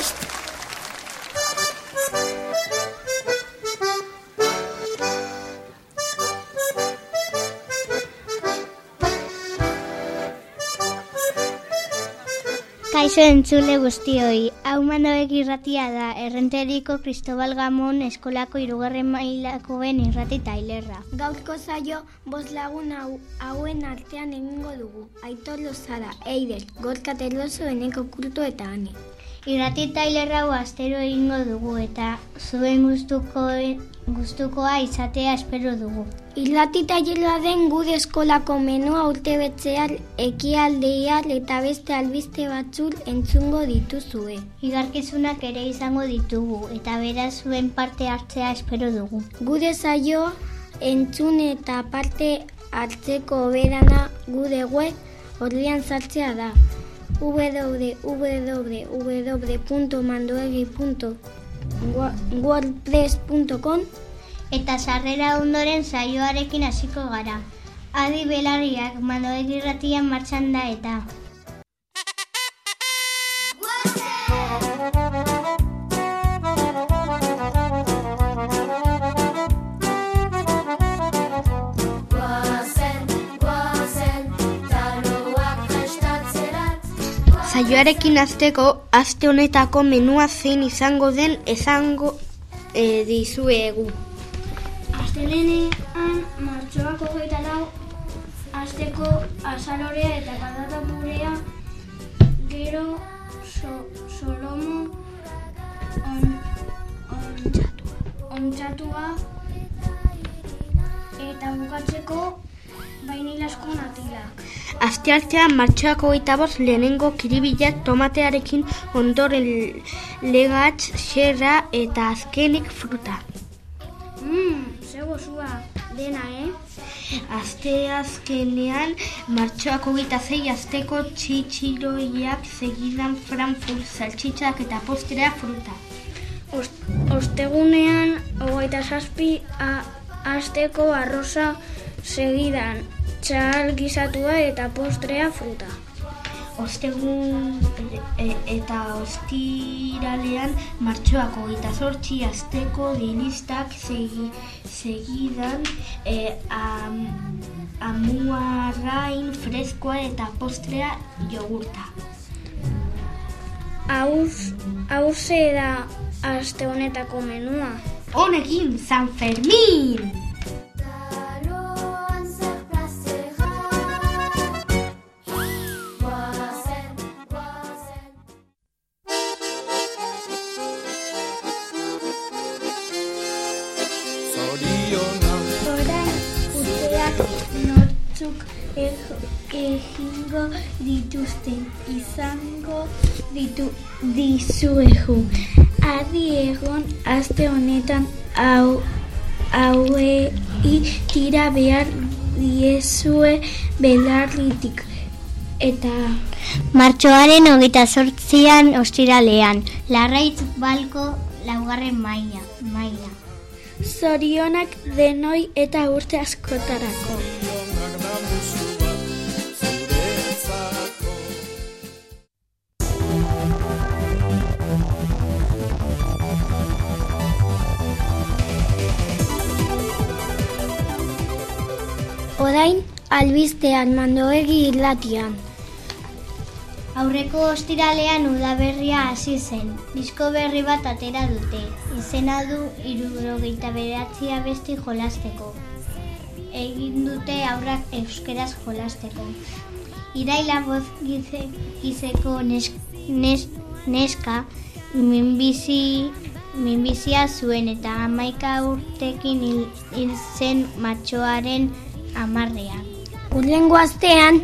prest! Kaixo entzule guztioi, hau mandoek irratia da, errenteriko Cristobal Gamon eskolako irugarren mailakoen irrati tailerra. Gaurko zaio, bost lagun hau, hauen artean egingo dugu. Aitor Lozada, Eider, Gorka Terloso, Eneko Kurto eta Ane. Irrati tailerra hau astero egingo dugu eta zuen gustuko, gustukoa izatea espero dugu. Irrati tailerra den gure eskolako menua urte betzear, ekialdear eta beste albiste batzur entzungo dituzue. Igarkizunak ere izango ditugu eta beraz zuen parte hartzea espero dugu. Gure zaio entzun eta parte hartzeko berana gure web horrian sartzea da www.mandoegi.wordpress.com Eta sarrera ondoren saioarekin hasiko gara. Adi belarriak mandoegi ratian martxan da eta. Saioarekin azteko, aste honetako menua zein izango den ezango e, dizuegu. Astelenean martxoak hogeita lau asteko azalorea eta patata purea gero so, solomo on, on, ontsatua eta bukatzeko bainilasko natilak. Asteartean martxoak hogeita bost lehenengo kiribilak tomatearekin ondoren legatz, xerra eta azkenik fruta. Mmm, ze gozua dena, eh? Aste azkenean martxoak hogeita zei azteko txitxiroiak segidan Frankfurt saltxitzak eta postrea fruta. Ost, ostegunean hogeita zazpi a- asteko arroza segidan txal gizatua eta postrea fruta. Ostegun e, eta ostiralean martxoak hogeita zortzi azteko dilistak segi, segidan e, am, amuarrain freskoa eta postrea jogurta. Hauz, hauze da aste honetako menua. Honekin, San Fermin! Eg- egingo dituzten izango ditu dizuegu. Adi egon aste honetan hau hauei tira behar diezue belarritik eta Martxoaren hogeita zortzian ostiralean, larraitz balko laugarren maila. maila. zorionak denoi eta urte askotarako. Orain albistean mandoegi irlatian. Aurreko ostiralean udaberria hasi zen. Disko berri bat atera dute. Izena du irurogeita bederatzi abesti jolasteko. Egin dute aurrak euskeraz jolasteko. Iraila boz gize, gizeko nes, nes, neska minbizi, minbizia zuen eta hamaika urtekin hil zen matxoaren amarrean. Urrengo astean,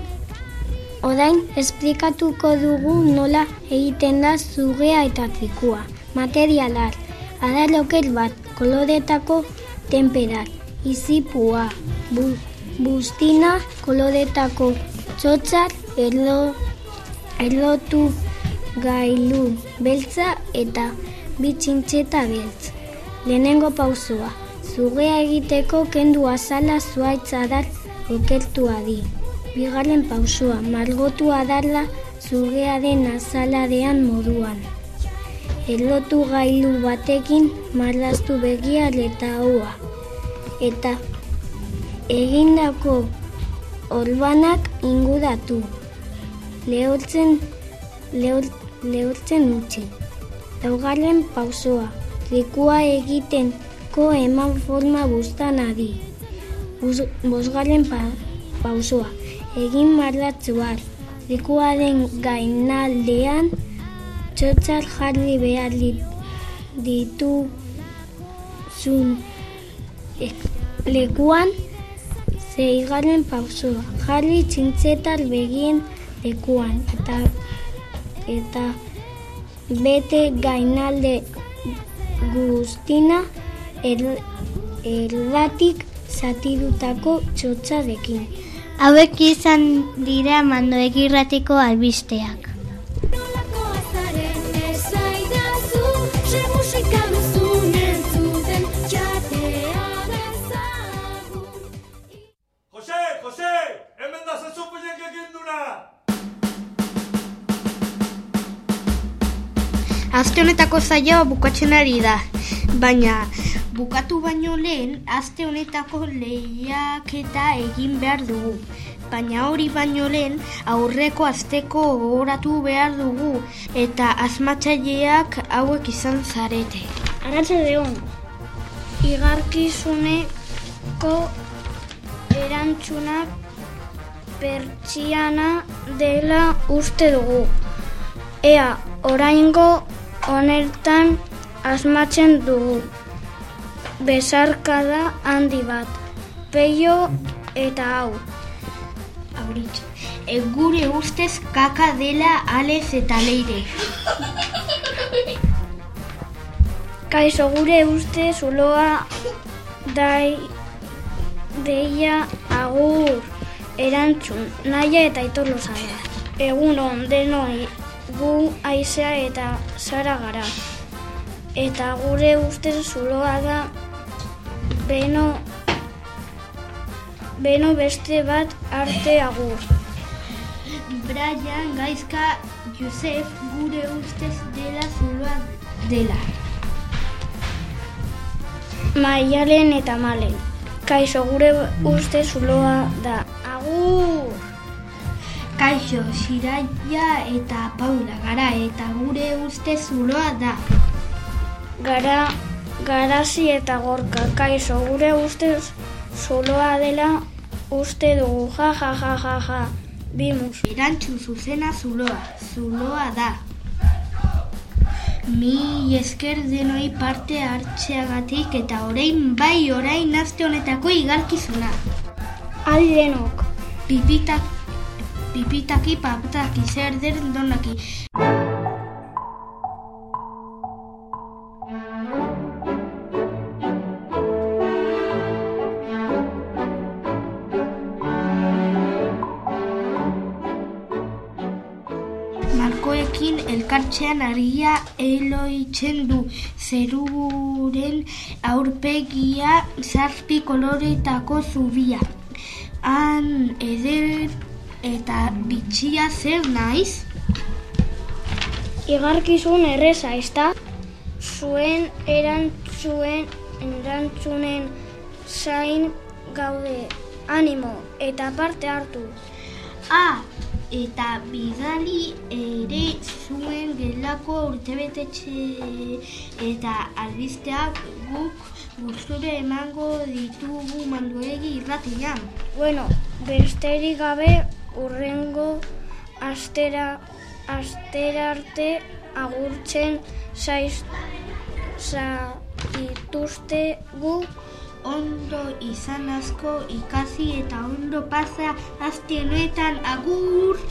orain esplikatuko dugu nola egiten da zugea eta trikua. Materialar, adaloker bat, koloretako temperar, izipua, bu, bustina, koloretako txotzar, erlo, erlotu gailu beltza eta bitxintxeta beltz. Lehenengo pausua, zugea egiteko kendu azala zuaitz adar okertu adi. Bigarren pausua, margotu adarla zugearen azaladean moduan. elotu gailu batekin marraztu begial eta haua. Eta egindako orbanak inguratu. Lehortzen, lehor, lehortzen utzi. Laugarren pausoa. Trikua egiten ko eman forma bustan adi. Bus, bosgarren pa, pausoa. Egin marratzuar. Trikuaren gainaldean txotxar jarri behar dit, ditu zun lekuan zeigaren pausoa. Jarri txintzetar begien lekuan eta eta bete gainalde guztina er, erlatik zatidutako txotxarekin. Hauek izan dira mandoek irratiko albisteak. Jose, Jose, hemen da egin duna! Aste honetako zaioa bukatzen ari da, baina bukatu baino lehen aste honetako lehiaketa egin behar dugu. Baina hori baino lehen aurreko asteko gogoratu behar dugu eta asmatzaileak hauek izan zarete. Arratza deon, igarkizuneko erantzunak pertsiana dela uste dugu. Ea, oraingo honetan asmatzen dugu. Besarkada handi bat, peio eta hau. Auritz, e, gure ustez kaka dela alez eta leire. Kaixo gure uste zuloa dai deia agur erantzun naia eta aitor lozada. Egun on denoi gu aizea eta zara gara. Eta gure uste zuloa da beno beno beste bat arte agur. Brian, Gaizka, Josef, gure ustez dela zuloa dela. Maialen eta malen. Kaixo gure uste zuloa da. Agur! Kaixo, Siraia eta Paula gara eta gure uste zuloa da. Gara, garazi eta gorka. Kaixo gure uste zuloa dela uste dugu. Ja, ja, ja, ja, ja. Bimus. Erantzu zuzena zuloa, zuloa da. Mi esker denoi parte hartzeagatik eta orain bai orain aste honetako igarkizuna. Adi denok. Pipitak, pipitaki papataki zer den donaki. Markoekin elkartzean argia eloitzen du zeruren aurpegia zazpi koloretako zubia. Han eder eta bitxia zer naiz? Igarkizun erreza, ezta? Zuen erantzuen erantzunen zain gaude animo eta parte hartu. Ah, eta bidali ere zuen gelako urtebetetxe eta albisteak guk gustura emango ditugu manduegi irratian. Bueno, besterik gabe urrengo astera asterarte agurtzen zaiz zaituzte gu Ondo izan asko ikasi eta ondo pasa aste honetan agur!